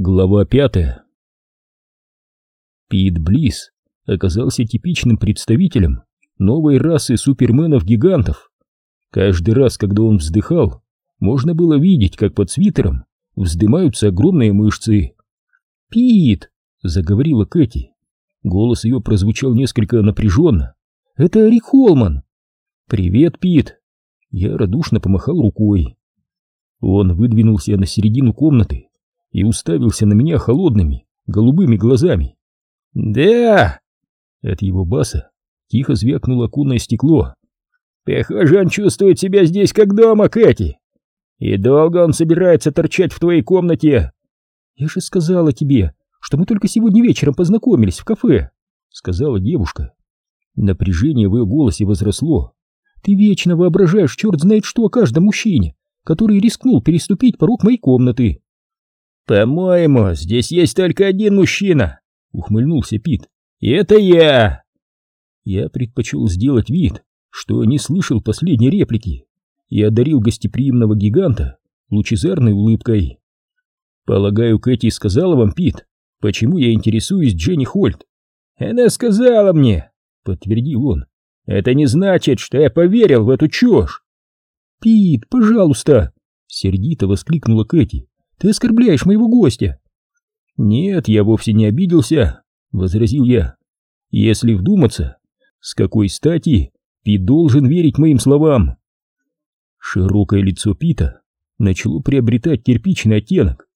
Глава пятая Пит Близ оказался типичным представителем новой расы суперменов-гигантов. Каждый раз, когда он вздыхал, можно было видеть, как под свитером вздымаются огромные мышцы. «Пит!» — заговорила Кэти. Голос ее прозвучал несколько напряженно. «Это Рик Холман!» «Привет, Пит!» Я радушно помахал рукой. Он выдвинулся на середину комнаты и уставился на меня холодными, голубыми глазами. «Да!» От его баса тихо звякнуло окунное стекло. «Похоже, он чувствует себя здесь как дома, Кэти! И долго он собирается торчать в твоей комнате?» «Я же сказала тебе, что мы только сегодня вечером познакомились в кафе», — сказала девушка. Напряжение в ее голосе возросло. «Ты вечно воображаешь черт знает что о каждом мужчине, который рискнул переступить порог моей комнаты». «По-моему, здесь есть только один мужчина», — ухмыльнулся Пит. «И это я!» Я предпочел сделать вид, что не слышал последней реплики, и одарил гостеприимного гиганта лучезарной улыбкой. «Полагаю, Кэти сказала вам, Пит, почему я интересуюсь Дженни Хольт?» «Она сказала мне», — подтвердил он. «Это не значит, что я поверил в эту чушь». «Пит, пожалуйста!» — сердито воскликнула Кэти. Ты оскорбляешь моего гостя. Нет, я вовсе не обиделся, возразил я. Если вдуматься, с какой стати Пит должен верить моим словам? Широкое лицо Пита начало приобретать кирпичный оттенок.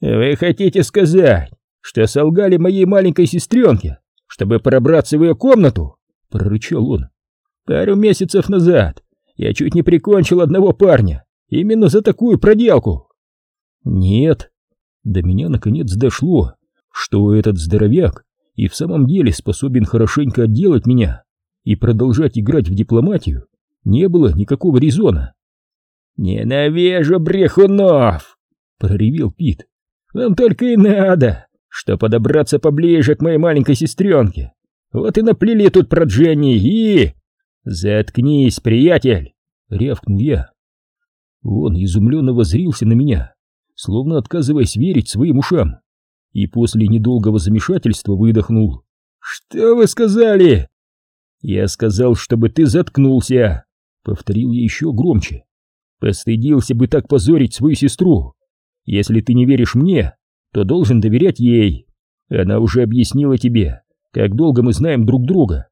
Вы хотите сказать, что солгали моей маленькой сестренке, чтобы пробраться в ее комнату? прорычал он. Пару месяцев назад я чуть не прикончил одного парня именно за такую проделку. Нет, до меня наконец дошло, что этот здоровяк и в самом деле способен хорошенько отделать меня, и продолжать играть в дипломатию не было никакого резона. «Ненавижу брехунов!» — проревел Пит. «Вам только и надо, что подобраться поближе к моей маленькой сестренке. Вот и наплели тут про Дженни и...» «Заткнись, приятель!» — рявкнул я. Он изумленно возрился на меня, словно отказываясь верить своим ушам, и после недолгого замешательства выдохнул. «Что вы сказали?» «Я сказал, чтобы ты заткнулся», — повторил я еще громче. «Постыдился бы так позорить свою сестру. Если ты не веришь мне, то должен доверять ей. Она уже объяснила тебе, как долго мы знаем друг друга,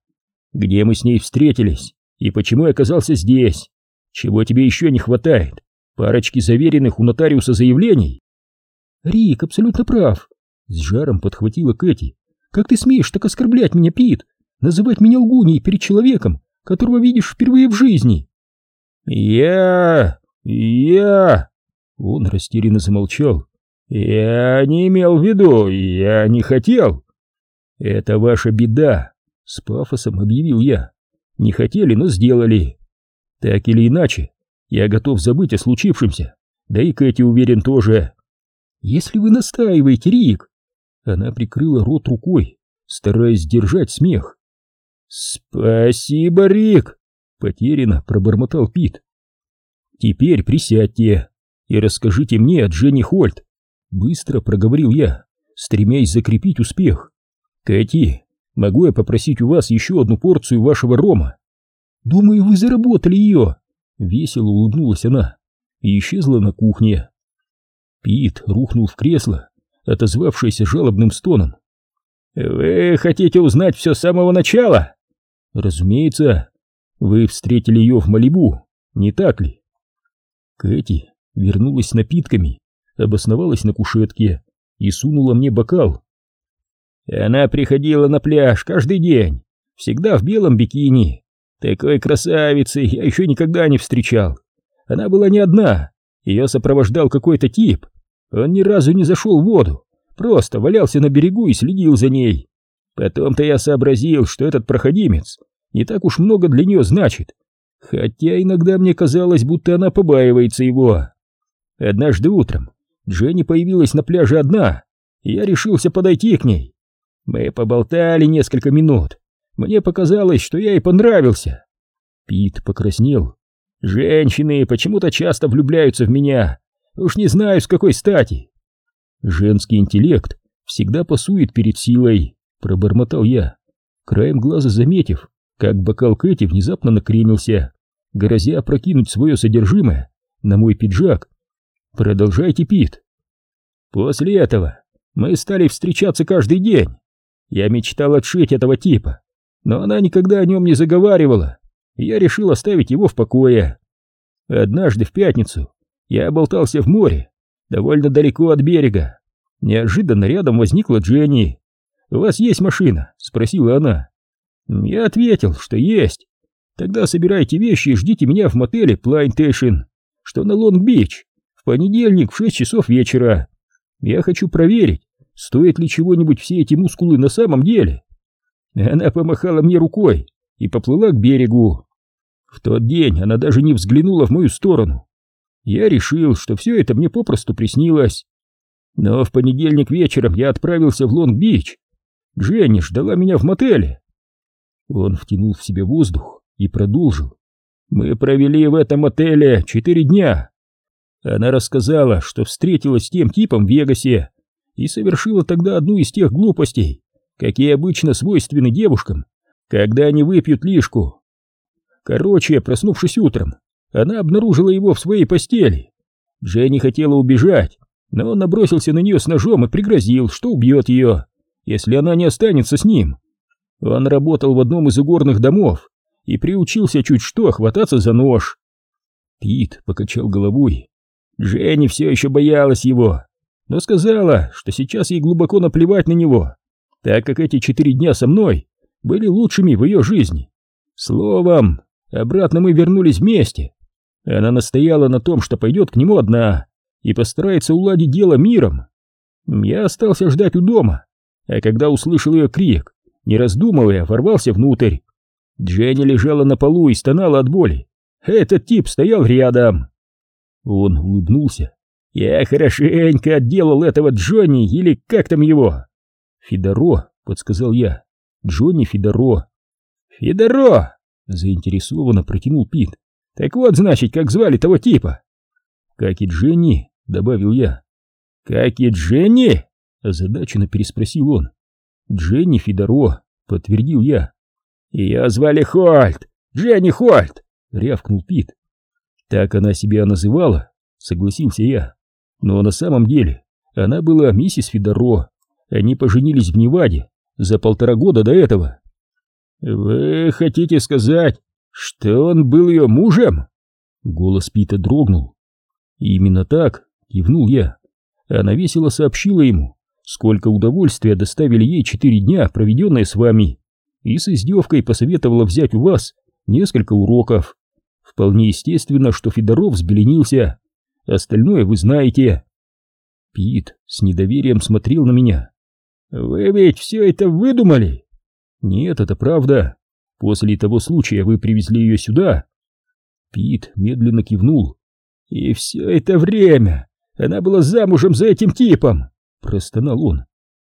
где мы с ней встретились и почему я оказался здесь. Чего тебе еще не хватает? Парочки заверенных у нотариуса заявлений. Рик абсолютно прав, с жаром подхватила Кэти. Как ты смеешь так оскорблять меня, Пит? Называть меня лгуней перед человеком, которого видишь впервые в жизни? Я... я... Он растерянно замолчал. Я не имел в виду, я не хотел. Это ваша беда, с пафосом объявил я. Не хотели, но сделали. Так или иначе, я готов забыть о случившемся, да и Кэти уверен тоже. Если вы настаиваете, Рик... Она прикрыла рот рукой, стараясь сдержать смех. «Спасибо, Рик!» — потерянно пробормотал Пит. «Теперь присядьте и расскажите мне о Дженни Хольт», — быстро проговорил я, стремясь закрепить успех. «Кэти, могу я попросить у вас еще одну порцию вашего рома?» «Думаю, вы заработали ее», Весело улыбнулась она и исчезла на кухне. Пит рухнул в кресло, отозвавшееся жалобным стоном. «Вы хотите узнать все с самого начала?» «Разумеется. Вы встретили ее в Малибу, не так ли?» Кэти вернулась с напитками, обосновалась на кушетке и сунула мне бокал. «Она приходила на пляж каждый день, всегда в белом бикини, такой красавицы я еще никогда не встречал. Она была не одна, ее сопровождал какой-то тип. Он ни разу не зашел в воду, просто валялся на берегу и следил за ней. Потом-то я сообразил, что этот проходимец не так уж много для нее значит, хотя иногда мне казалось, будто она побаивается его. Однажды утром Дженни появилась на пляже одна, и я решился подойти к ней. Мы поболтали несколько минут, мне показалось, что я ей понравился. Пит покраснел. Женщины почему-то часто влюбляются в меня. Уж не знаю, с какой стати. Женский интеллект всегда пасует перед силой, пробормотал я, краем глаза заметив, как бокал Кэти внезапно накренился, грозя опрокинуть свое содержимое на мой пиджак. Продолжайте, Пит. После этого мы стали встречаться каждый день. Я мечтал отшить этого типа, но она никогда о нем не заговаривала, и я решил оставить его в покое. Однажды в пятницу я болтался в море, довольно далеко от берега. Неожиданно рядом возникла Дженни. «У вас есть машина?» — спросила она. Я ответил, что есть. Тогда собирайте вещи и ждите меня в мотеле Плайнтейшн, что на Лонг-Бич, в понедельник в шесть часов вечера. Я хочу проверить, стоит ли чего-нибудь все эти мускулы на самом деле. Она помахала мне рукой и поплыла к берегу. В тот день она даже не взглянула в мою сторону. Я решил, что все это мне попросту приснилось. Но в понедельник вечером я отправился в Лонг-Бич. Дженни ждала меня в мотеле. Он втянул в себя воздух и продолжил. Мы провели в этом отеле четыре дня. Она рассказала, что встретилась с тем типом в Вегасе и совершила тогда одну из тех глупостей, какие обычно свойственны девушкам, когда они выпьют лишку. Короче, проснувшись утром, она обнаружила его в своей постели. Дженни хотела убежать, но он набросился на нее с ножом и пригрозил, что убьет ее, если она не останется с ним. Он работал в одном из игорных домов и приучился чуть что хвататься за нож. Пит покачал головой. Дженни все еще боялась его, но сказала, что сейчас ей глубоко наплевать на него, так как эти четыре дня со мной были лучшими в ее жизни. Словом, обратно мы вернулись вместе. Она настояла на том, что пойдет к нему одна и постарается уладить дело миром. Я остался ждать у дома, а когда услышал ее крик, не раздумывая, ворвался внутрь. Дженни лежала на полу и стонала от боли. Этот тип стоял рядом. Он улыбнулся. Я хорошенько отделал этого Джонни, или как там его? Фидоро, подсказал я. Джонни Фидоро. Фидоро! Заинтересованно протянул Пит. Так вот, значит, как звали того типа. Как и Дженни, добавил я. Как и Дженни? Озадаченно переспросил он. Дженни Фидоро, подтвердил я. Ее звали Хольт, Дженни Хольт, рявкнул Пит. Так она себя называла, согласился я. Но на самом деле она была миссис Фидоро. Они поженились в Неваде за полтора года до этого. Вы хотите сказать, что он был ее мужем? Голос Пита дрогнул. Именно так, кивнул я. Она весело сообщила ему, сколько удовольствия доставили ей четыре дня, проведенные с вами, и с издевкой посоветовала взять у вас несколько уроков. Вполне естественно, что Федоров взбеленился. Остальное вы знаете. Пит с недоверием смотрел на меня. «Вы ведь все это выдумали?» «Нет, это правда. После того случая вы привезли ее сюда?» Пит медленно кивнул. «И все это время она была замужем за этим типом!» — простонал он.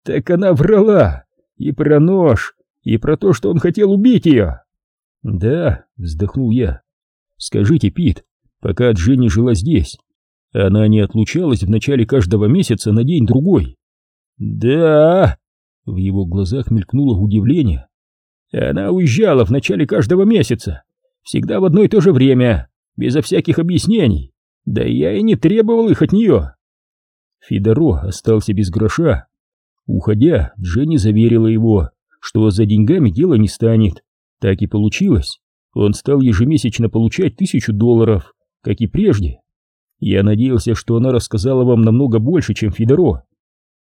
«Так она врала! И про нож, и про то, что он хотел убить ее!» «Да», — вздохнул я. «Скажите, Пит, пока Дженни жила здесь, она не отлучалась в начале каждого месяца на день-другой?» «Да!» — в его глазах мелькнуло удивление. «Она уезжала в начале каждого месяца, всегда в одно и то же время, безо всяких объяснений, да я и не требовал их от нее!» Фидоро остался без гроша. Уходя, Дженни заверила его, что за деньгами дело не станет. Так и получилось. Он стал ежемесячно получать тысячу долларов, как и прежде. Я надеялся, что она рассказала вам намного больше, чем Фидоро.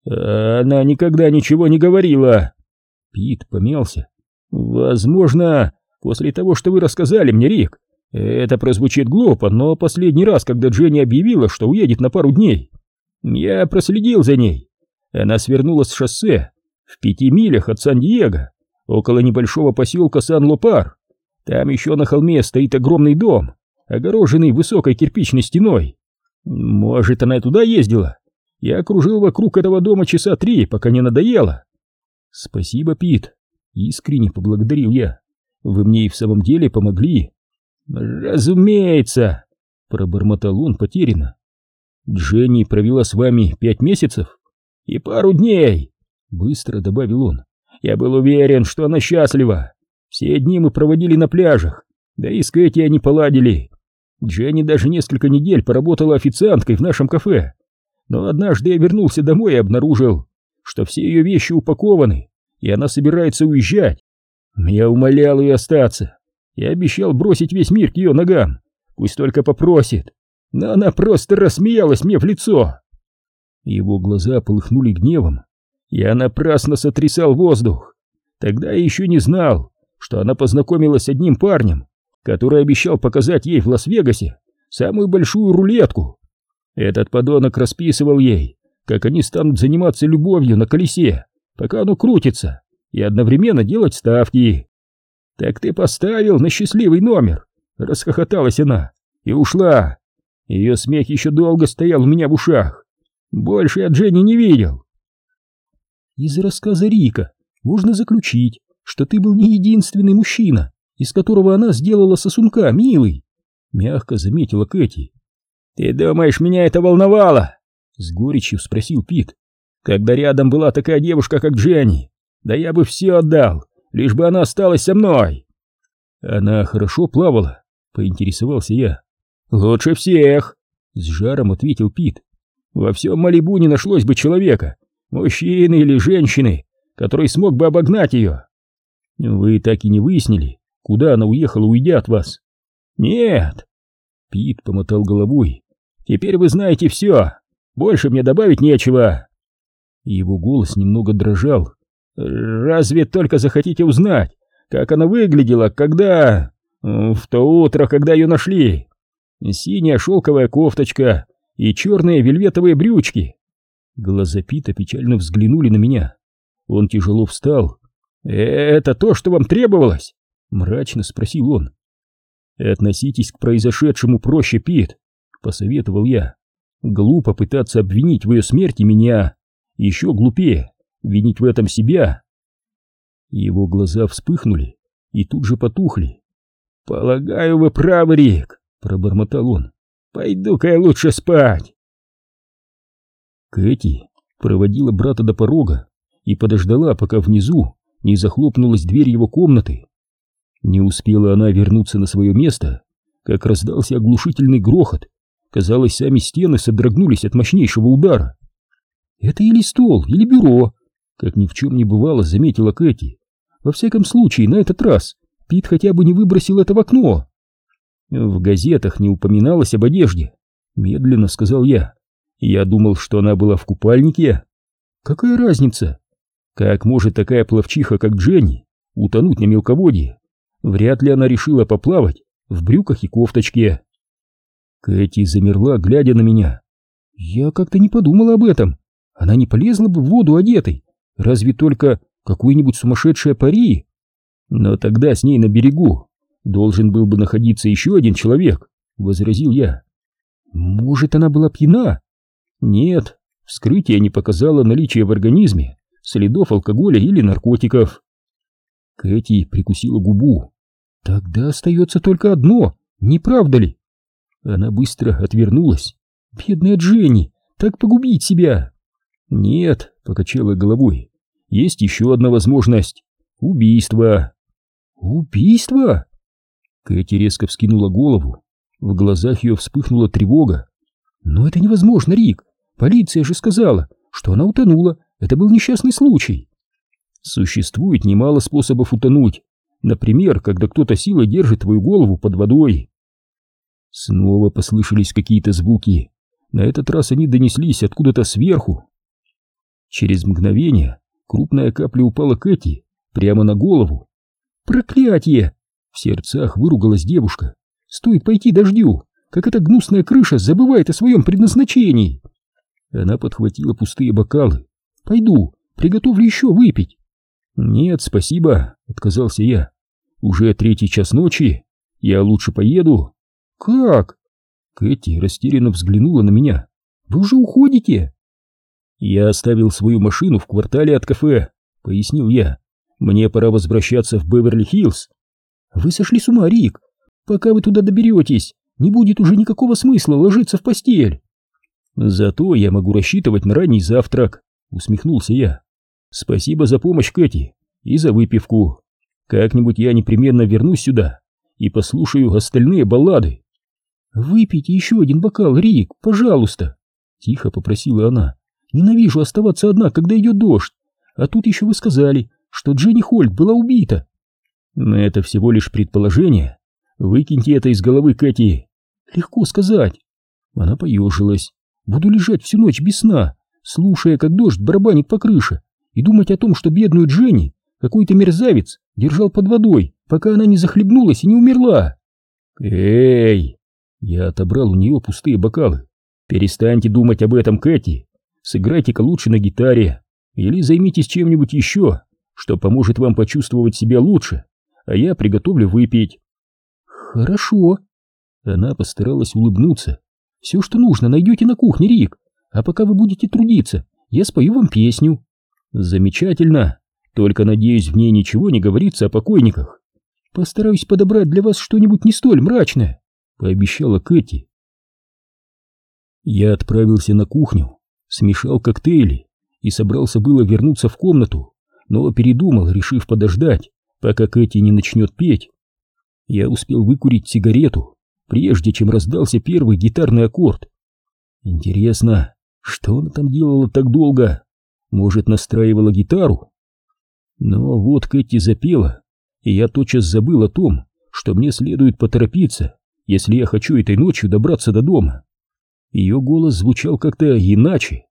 Она никогда ничего не говорила. Пит помялся. Возможно, после того, что вы рассказали мне, Рик, это прозвучит глупо, но последний раз, когда Дженни объявила, что уедет на пару дней, я проследил за ней. Она свернула с шоссе в пяти милях от Сан-Диего, около небольшого поселка Сан-Лопар. Там еще на холме стоит огромный дом, огороженный высокой кирпичной стеной. Может, она туда ездила? Я окружил вокруг этого дома часа три, пока не надоело. Спасибо, Пит. Искренне поблагодарил я. Вы мне и в самом деле помогли. Разумеется, пробормотал он потерянно. Дженни провела с вами пять месяцев? И пару дней, быстро добавил он. Я был уверен, что она счастлива. Все дни мы проводили на пляжах, да и с Кэти они поладили. Дженни даже несколько недель поработала официанткой в нашем кафе. Но однажды я вернулся домой и обнаружил, что все ее вещи упакованы, и она собирается уезжать. Я умолял ее остаться. Я обещал бросить весь мир к ее ногам. Пусть только попросит. Но она просто рассмеялась мне в лицо. Его глаза полыхнули гневом. Я напрасно сотрясал воздух. Тогда я еще не знал, что она познакомилась с одним парнем, который обещал показать ей в Лас-Вегасе самую большую рулетку. Этот подонок расписывал ей, как они станут заниматься любовью на колесе, пока оно крутится, и одновременно делать ставки. «Так ты поставил на счастливый номер!» — расхохоталась она и ушла. Ее смех еще долго стоял у меня в ушах. Больше я Дженни не видел. Из рассказа Рика можно заключить, что ты был не единственный мужчина, из которого она сделала сосунка, милый, мягко заметила Кэти. Ты думаешь, меня это волновало? С горечью спросил Пит. Когда рядом была такая девушка, как Дженни, да я бы все отдал, лишь бы она осталась со мной. Она хорошо плавала, поинтересовался я. Лучше всех, с жаром ответил Пит. Во всем Малибу не нашлось бы человека, мужчины или женщины, который смог бы обогнать ее. Вы так и не выяснили, куда она уехала, уйдя от вас? Нет. Пит помотал головой. Теперь вы знаете все. Больше мне добавить нечего. Его голос немного дрожал. Разве только захотите узнать, как она выглядела, когда... В то утро, когда ее нашли. Синяя шелковая кофточка и черные вельветовые брючки. Глаза Пита печально взглянули на меня. Он тяжело встал. «Это то, что вам требовалось?» — мрачно спросил он. «Относитесь к произошедшему проще, Пит», — посоветовал я. «Глупо пытаться обвинить в ее смерти меня. Еще глупее винить в этом себя». Его глаза вспыхнули и тут же потухли. «Полагаю, вы правы, Рик», — пробормотал он. «Пойду-ка я лучше спать». Кэти проводила брата до порога и подождала, пока внизу не захлопнулась дверь его комнаты. Не успела она вернуться на свое место, как раздался оглушительный грохот. Казалось, сами стены содрогнулись от мощнейшего удара. «Это или стол, или бюро», — как ни в чем не бывало, заметила Кэти. «Во всяком случае, на этот раз Пит хотя бы не выбросил это в окно». «В газетах не упоминалось об одежде», — медленно сказал я. «Я думал, что она была в купальнике». «Какая разница? Как может такая пловчиха, как Дженни, утонуть на мелководье? Вряд ли она решила поплавать в брюках и кофточке. Кэти замерла, глядя на меня. Я как-то не подумала об этом. Она не полезла бы в воду одетой, разве только какой-нибудь сумасшедшая пари. Но тогда с ней на берегу должен был бы находиться еще один человек, возразил я. Может, она была пьяна? Нет, вскрытие не показало наличие в организме следов алкоголя или наркотиков. Кэти прикусила губу. Тогда остается только одно, не правда ли? Она быстро отвернулась. Бедная Дженни, так погубить себя. Нет, покачала головой. Есть еще одна возможность. Убийство. Убийство? Кэти резко вскинула голову. В глазах ее вспыхнула тревога. Но это невозможно, Рик. Полиция же сказала, что она утонула. Это был несчастный случай. Существует немало способов утонуть. Например, когда кто-то силой держит твою голову под водой. Снова послышались какие-то звуки. На этот раз они донеслись откуда-то сверху. Через мгновение крупная капля упала Кэти прямо на голову. «Проклятие!» — в сердцах выругалась девушка. «Стоит пойти дождю, как эта гнусная крыша забывает о своем предназначении!» Она подхватила пустые бокалы. «Пойду, приготовлю еще выпить». «Нет, спасибо», — отказался я. «Уже третий час ночи. Я лучше поеду». «Как?» Кэти растерянно взглянула на меня. «Вы уже уходите?» «Я оставил свою машину в квартале от кафе», — пояснил я. «Мне пора возвращаться в Беверли-Хиллз». «Вы сошли с ума, Рик. Пока вы туда доберетесь, не будет уже никакого смысла ложиться в постель». Зато я могу рассчитывать на ранний завтрак, усмехнулся я. Спасибо за помощь, Кэти, и за выпивку. Как-нибудь я непременно вернусь сюда и послушаю остальные баллады. Выпейте еще один бокал, Рик, пожалуйста, тихо попросила она. Ненавижу оставаться одна, когда идет дождь. А тут еще вы сказали, что Дженни Хольт была убита. Но это всего лишь предположение. Выкиньте это из головы, Кэти. Легко сказать. Она поежилась. Буду лежать всю ночь без сна, слушая, как дождь барабанит по крыше, и думать о том, что бедную Дженни какой-то мерзавец держал под водой, пока она не захлебнулась и не умерла. Эй! Я отобрал у нее пустые бокалы. Перестаньте думать об этом, Кэти. Сыграйте-ка лучше на гитаре. Или займитесь чем-нибудь еще, что поможет вам почувствовать себя лучше, а я приготовлю выпить. Хорошо. Она постаралась улыбнуться. Все, что нужно, найдете на кухне, Рик. А пока вы будете трудиться, я спою вам песню. Замечательно. Только, надеюсь, в ней ничего не говорится о покойниках. Постараюсь подобрать для вас что-нибудь не столь мрачное, пообещала Кэти. Я отправился на кухню, смешал коктейли и собрался было вернуться в комнату, но передумал, решив подождать, пока Кэти не начнет петь. Я успел выкурить сигарету, прежде чем раздался первый гитарный аккорд. Интересно, что она там делала так долго? Может, настраивала гитару? Но вот Кэти запела, и я тотчас забыл о том, что мне следует поторопиться, если я хочу этой ночью добраться до дома. Ее голос звучал как-то иначе.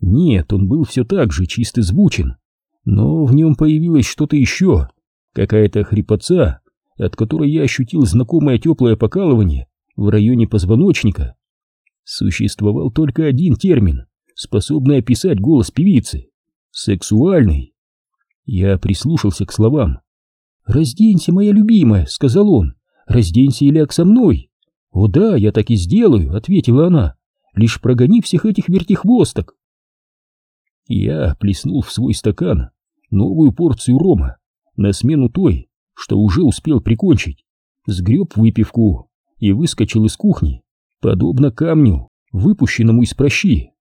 Нет, он был все так же чисто звучен, но в нем появилось что-то еще, какая-то хрипотца, от которой я ощутил знакомое теплое покалывание в районе позвоночника. Существовал только один термин, способный описать голос певицы — сексуальный. Я прислушался к словам. «Разденься, моя любимая», — сказал он. «Разденься и ляг со мной». «О да, я так и сделаю», — ответила она. «Лишь прогони всех этих вертихвосток». Я плеснул в свой стакан новую порцию рома на смену той, что уже успел прикончить, сгреб выпивку и выскочил из кухни, подобно камню, выпущенному из прощи.